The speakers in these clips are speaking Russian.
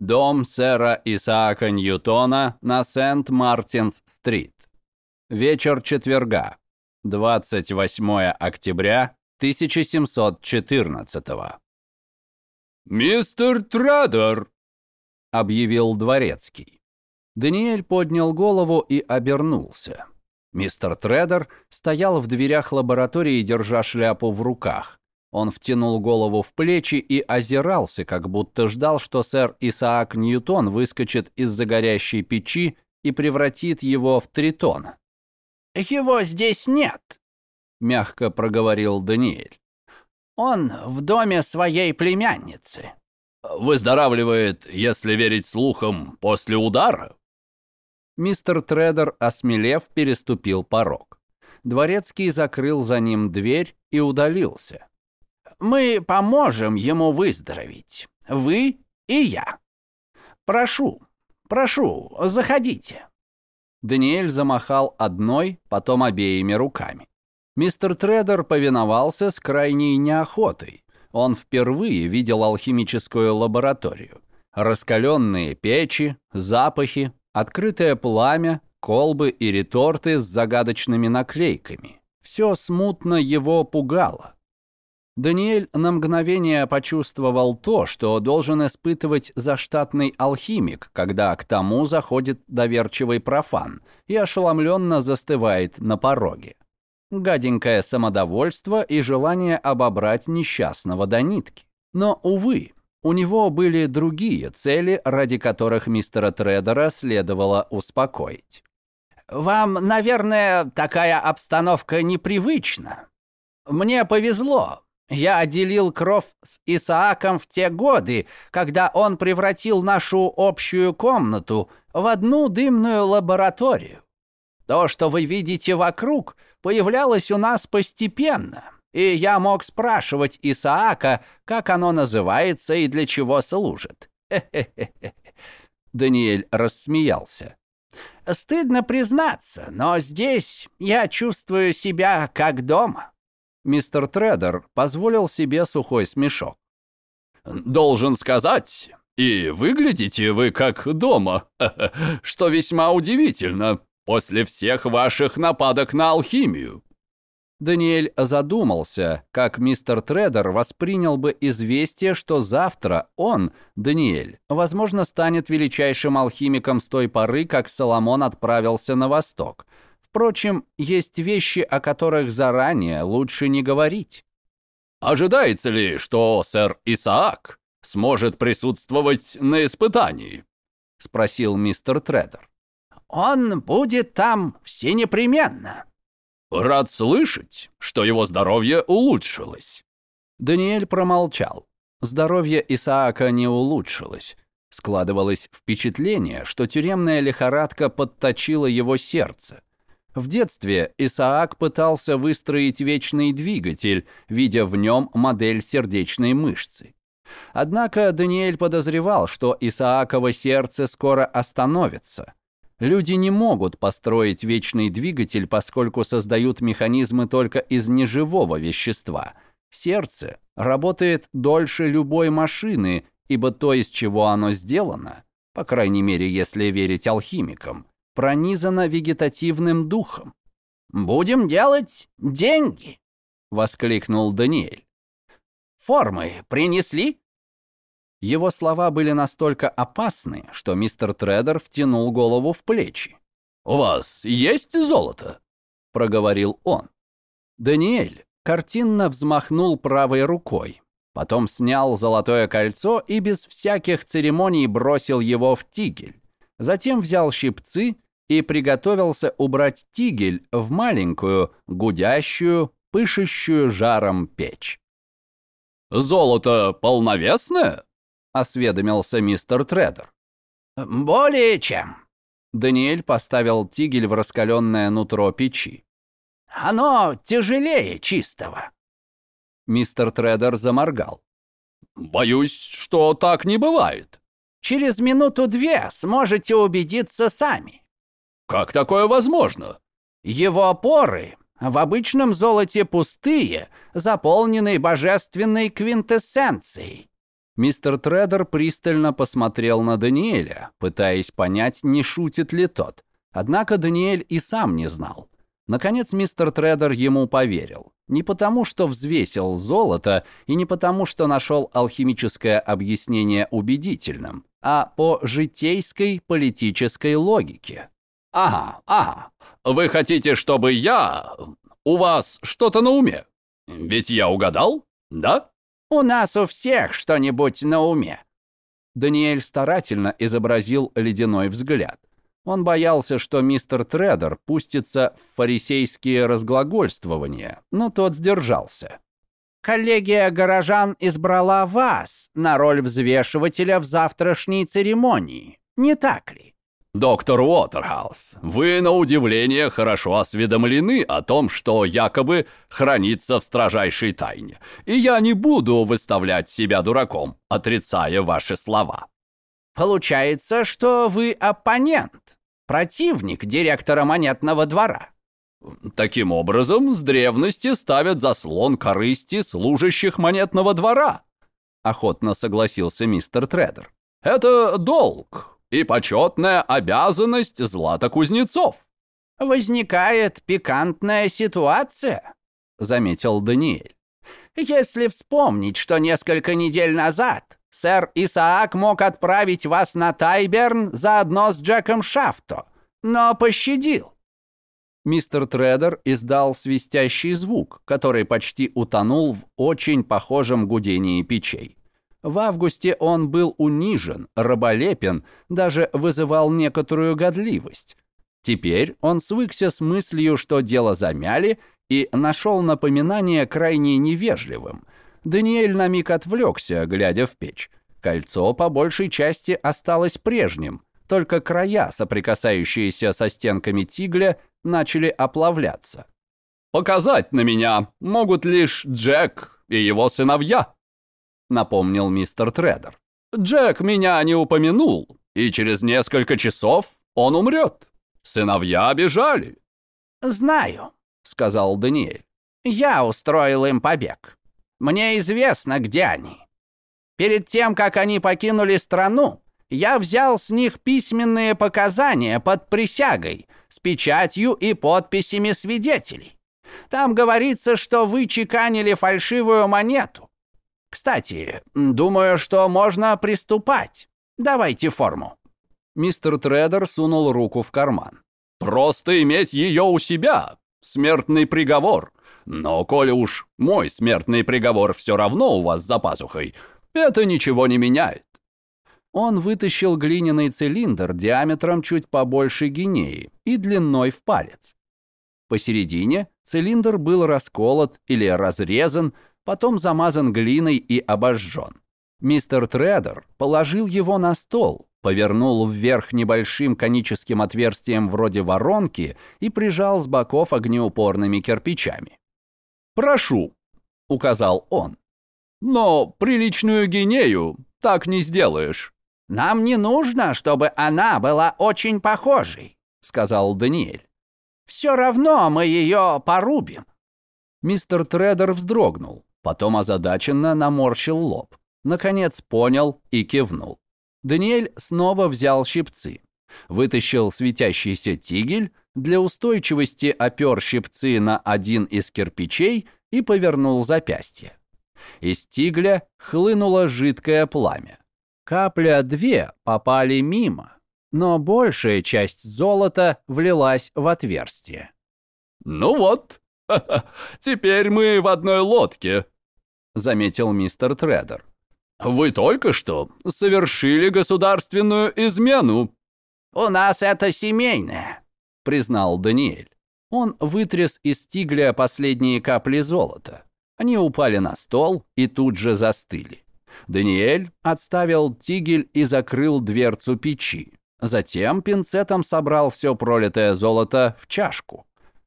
Дом сэра Исаака Ньютона на Сент-Мартинс-стрит. Вечер четверга, 28 октября 1714 «Мистер Тредер!» — объявил дворецкий. Даниэль поднял голову и обернулся. Мистер Тредер стоял в дверях лаборатории, держа шляпу в руках. Он втянул голову в плечи и озирался, как будто ждал, что сэр Исаак Ньютон выскочит из-за горящей печи и превратит его в тритон. «Его здесь нет», — мягко проговорил Даниэль. «Он в доме своей племянницы». «Выздоравливает, если верить слухам, после удара?» Мистер Тредер, осмелев, переступил порог. Дворецкий закрыл за ним дверь и удалился. «Мы поможем ему выздороветь. Вы и я. Прошу, прошу, заходите». Даниэль замахал одной, потом обеими руками. Мистер Тредер повиновался с крайней неохотой. Он впервые видел алхимическую лабораторию. Раскаленные печи, запахи, Открытое пламя, колбы и реторты с загадочными наклейками. Все смутно его пугало. Даниэль на мгновение почувствовал то, что должен испытывать заштатный алхимик, когда к тому заходит доверчивый профан и ошеломленно застывает на пороге. Гаденькое самодовольство и желание обобрать несчастного до нитки. Но, увы, у него были другие цели, ради которых мистера Тредера следовало успокоить. «Вам, наверное, такая обстановка непривычна. Мне повезло. Я отделил кровь с Исааком в те годы, когда он превратил нашу общую комнату в одну дымную лабораторию. То, что вы видите вокруг, появлялось у нас постепенно, и я мог спрашивать Исаака, как оно называется и для чего служит. Даниэль рассмеялся. Стыдно признаться, но здесь я чувствую себя как дома. Мистер Тредер позволил себе сухой смешок. Должен сказать, и выглядите вы как дома, что весьма удивительно после всех ваших нападок на алхимию. Даниэль задумался, как мистер Тредер воспринял бы известие, что завтра он, Даниэль, возможно, станет величайшим алхимиком с той поры, как Соломон отправился на восток. Впрочем, есть вещи, о которых заранее лучше не говорить. «Ожидается ли, что сэр Исаак сможет присутствовать на испытании?» — спросил мистер Тредер. «Он будет там все непременно», Рад слышать, что его здоровье улучшилось. Даниэль промолчал. Здоровье Исаака не улучшилось. Складывалось впечатление, что тюремная лихорадка подточила его сердце. В детстве Исаак пытался выстроить вечный двигатель, видя в нем модель сердечной мышцы. Однако Даниэль подозревал, что Исааково сердце скоро остановится – Люди не могут построить вечный двигатель, поскольку создают механизмы только из неживого вещества. Сердце работает дольше любой машины, ибо то, из чего оно сделано, по крайней мере, если верить алхимикам, пронизано вегетативным духом. «Будем делать деньги!» — воскликнул Даниэль. «Формы принесли?» Его слова были настолько опасны, что мистер Тредер втянул голову в плечи. «У вас есть золото?» — проговорил он. Даниэль картинно взмахнул правой рукой, потом снял золотое кольцо и без всяких церемоний бросил его в тигель. Затем взял щипцы и приготовился убрать тигель в маленькую, гудящую, пышущую жаром печь. «Золото полновесное?» осведомился мистер Тредер. «Более чем». Даниэль поставил тигель в раскаленное нутро печи. «Оно тяжелее чистого». Мистер Тредер заморгал. «Боюсь, что так не бывает». «Через минуту-две сможете убедиться сами». «Как такое возможно?» «Его опоры в обычном золоте пустые, заполненные божественной квинтэссенцией. Мистер Тредер пристально посмотрел на Даниэля, пытаясь понять, не шутит ли тот. Однако Даниэль и сам не знал. Наконец мистер Тредер ему поверил. Не потому, что взвесил золото, и не потому, что нашел алхимическое объяснение убедительным, а по житейской политической логике. «Ага, ага. Вы хотите, чтобы я... У вас что-то на уме? Ведь я угадал, да?» «У нас у всех что-нибудь на уме». Даниэль старательно изобразил ледяной взгляд. Он боялся, что мистер Тредер пустится в фарисейские разглагольствования, но тот сдержался. «Коллегия горожан избрала вас на роль взвешивателя в завтрашней церемонии, не так ли?» «Доктор Уотерхаус, вы, на удивление, хорошо осведомлены о том, что якобы хранится в строжайшей тайне, и я не буду выставлять себя дураком, отрицая ваши слова». «Получается, что вы оппонент, противник директора монетного двора». Таким образом, с древности ставят заслон корысти служащих монетного двора, охотно согласился мистер Тредер. Это долг, и почетная обязанность златокузнецов». «Возникает пикантная ситуация», — заметил Даниэль. «Если вспомнить, что несколько недель назад сэр Исаак мог отправить вас на Тайберн заодно с Джеком Шафто, но пощадил». Мистер Тредер издал свистящий звук, который почти утонул в очень похожем гудении печей. В августе он был унижен, раболепен, даже вызывал некоторую годливость. Теперь он свыкся с мыслью, что дело замяли, и нашел напоминание крайне невежливым. Даниэль на миг отвлекся, глядя в печь. Кольцо по большей части осталось прежним, только края, соприкасающиеся со стенками тигля, начали оплавляться. «Показать на меня могут лишь Джек и его сыновья», напомнил мистер Тредер. «Джек меня не упомянул, и через несколько часов он умрет. Сыновья бежали». «Знаю», — сказал Даниэль. «Я устроил им побег. Мне известно, где они. Перед тем, как они покинули страну, я взял с них письменные показания под присягой с печатью и подписями свидетелей. Там говорится, что вы чеканили фальшивую монету, кстати, думаю, что можно приступать. Давайте форму». Мистер Тредер сунул руку в карман. «Просто иметь ее у себя. Смертный приговор. Но коли уж мой смертный приговор все равно у вас за пазухой, это ничего не меняет». Он вытащил глиняный цилиндр диаметром чуть побольше гинеи и длиной в палец. Посередине цилиндр был расколот или разрезан, потом замазан глиной и обожжен. Мистер Тредер положил его на стол, повернул вверх небольшим коническим отверстием вроде воронки и прижал с боков огнеупорными кирпичами. «Прошу», — указал он. «Но приличную гинею так не сделаешь». «Нам не нужно, чтобы она была очень похожей», — сказал Даниэль. «Все равно мы ее порубим». Мистер Тредер вздрогнул. Потом озадаченно наморщил лоб. Наконец понял и кивнул. Даниэль снова взял щипцы. Вытащил светящийся тигель, для устойчивости опер щипцы на один из кирпичей и повернул запястье. Из тигля хлынуло жидкое пламя. Капля-две попали мимо, но большая часть золота влилась в отверстие. «Ну вот, теперь мы в одной лодке», — заметил мистер Тредер. «Вы только что совершили государственную измену». «У нас это семейное», — признал Даниэль. Он вытряс из тигля последние капли золота. Они упали на стол и тут же застыли. Даниэль отставил тигель и закрыл дверцу печи. Затем пинцетом собрал все пролитое золото в чашку.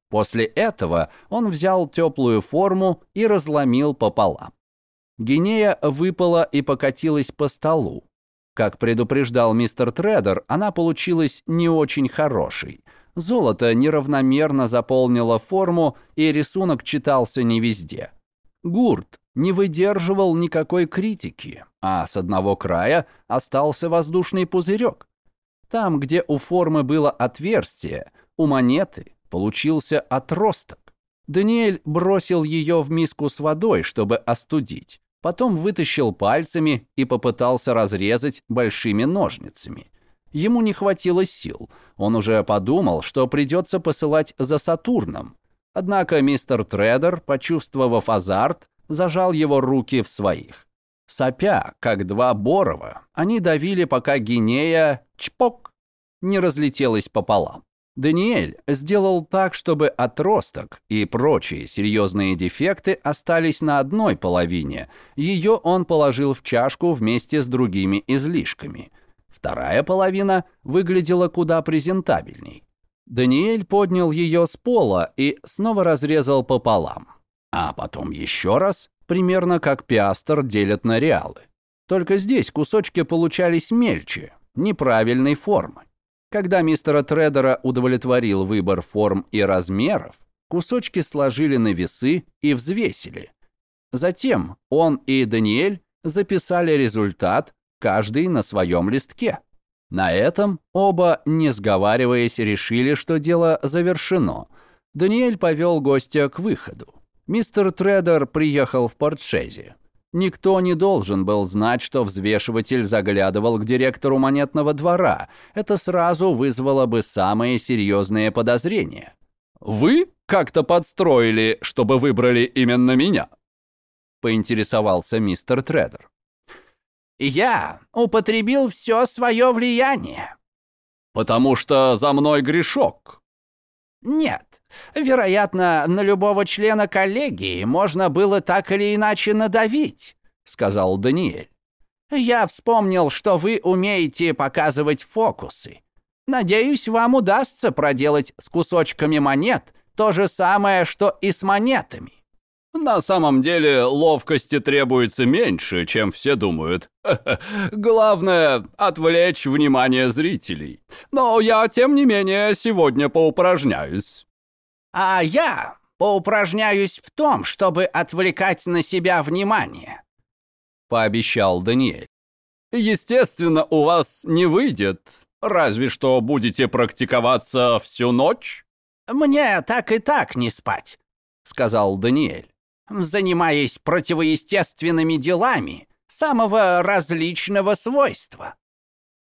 После этого он взял теплую форму и разломил пополам. Гинея выпала и покатилась по столу. Как предупреждал мистер Тредер, она получилась не очень хорошей. Золото неравномерно заполнило форму, и рисунок читался не везде. Гурт, не выдерживал никакой критики, а с одного края остался воздушный пузырек. Там, где у формы было отверстие, у монеты получился отросток. Даниэль бросил ее в миску с водой, чтобы остудить. Потом вытащил пальцами и попытался разрезать большими ножницами. Ему не хватило сил. Он уже подумал, что придется посылать за Сатурном. Однако мистер Тредер, почувствовав азарт, зажал его руки в своих. Сопя, как два борова, они давили, пока Гинея чпок не разлетелась пополам. Даниэль сделал так, чтобы отросток и прочие серьезные дефекты остались на одной половине. Ее он положил в чашку вместе с другими излишками. Вторая половина выглядела куда презентабельней. Даниэль поднял ее с пола и снова разрезал пополам. А потом еще раз, примерно как пиастер делят на реалы. Только здесь кусочки получались мельче, неправильной формы. Когда мистера Тредера удовлетворил выбор форм и размеров, кусочки сложили на весы и взвесили. Затем он и Даниэль записали результат, каждый на своем листке. На этом оба, не сговариваясь, решили, что дело завершено. Даниэль повел гостя к выходу. Мистер Тредер приехал в Портшезе. Никто не должен был знать, что взвешиватель заглядывал к директору монетного двора. Это сразу вызвало бы самые серьезные подозрения. «Вы как-то подстроили, чтобы выбрали именно меня?» — поинтересовался мистер Тредер. «Я употребил все свое влияние». «Потому что за мной грешок». «Нет, Вероятно, на любого члена коллегии можно было так или иначе надавить», — сказал Даниэль. «Я вспомнил, что вы умеете показывать фокусы. Надеюсь, вам удастся проделать с кусочками монет то же самое, что и с монетами». На самом деле ловкости требуется меньше, чем все думают. Главное — отвлечь внимание зрителей. Но я, тем не менее, сегодня поупражняюсь. А я поупражняюсь в том, чтобы отвлекать на себя внимание», — пообещал Даниэль. «Естественно, у вас не выйдет, разве что будете практиковаться всю ночь». «Мне так и так не спать», — сказал Даниэль, «занимаясь противоестественными делами самого различного свойства».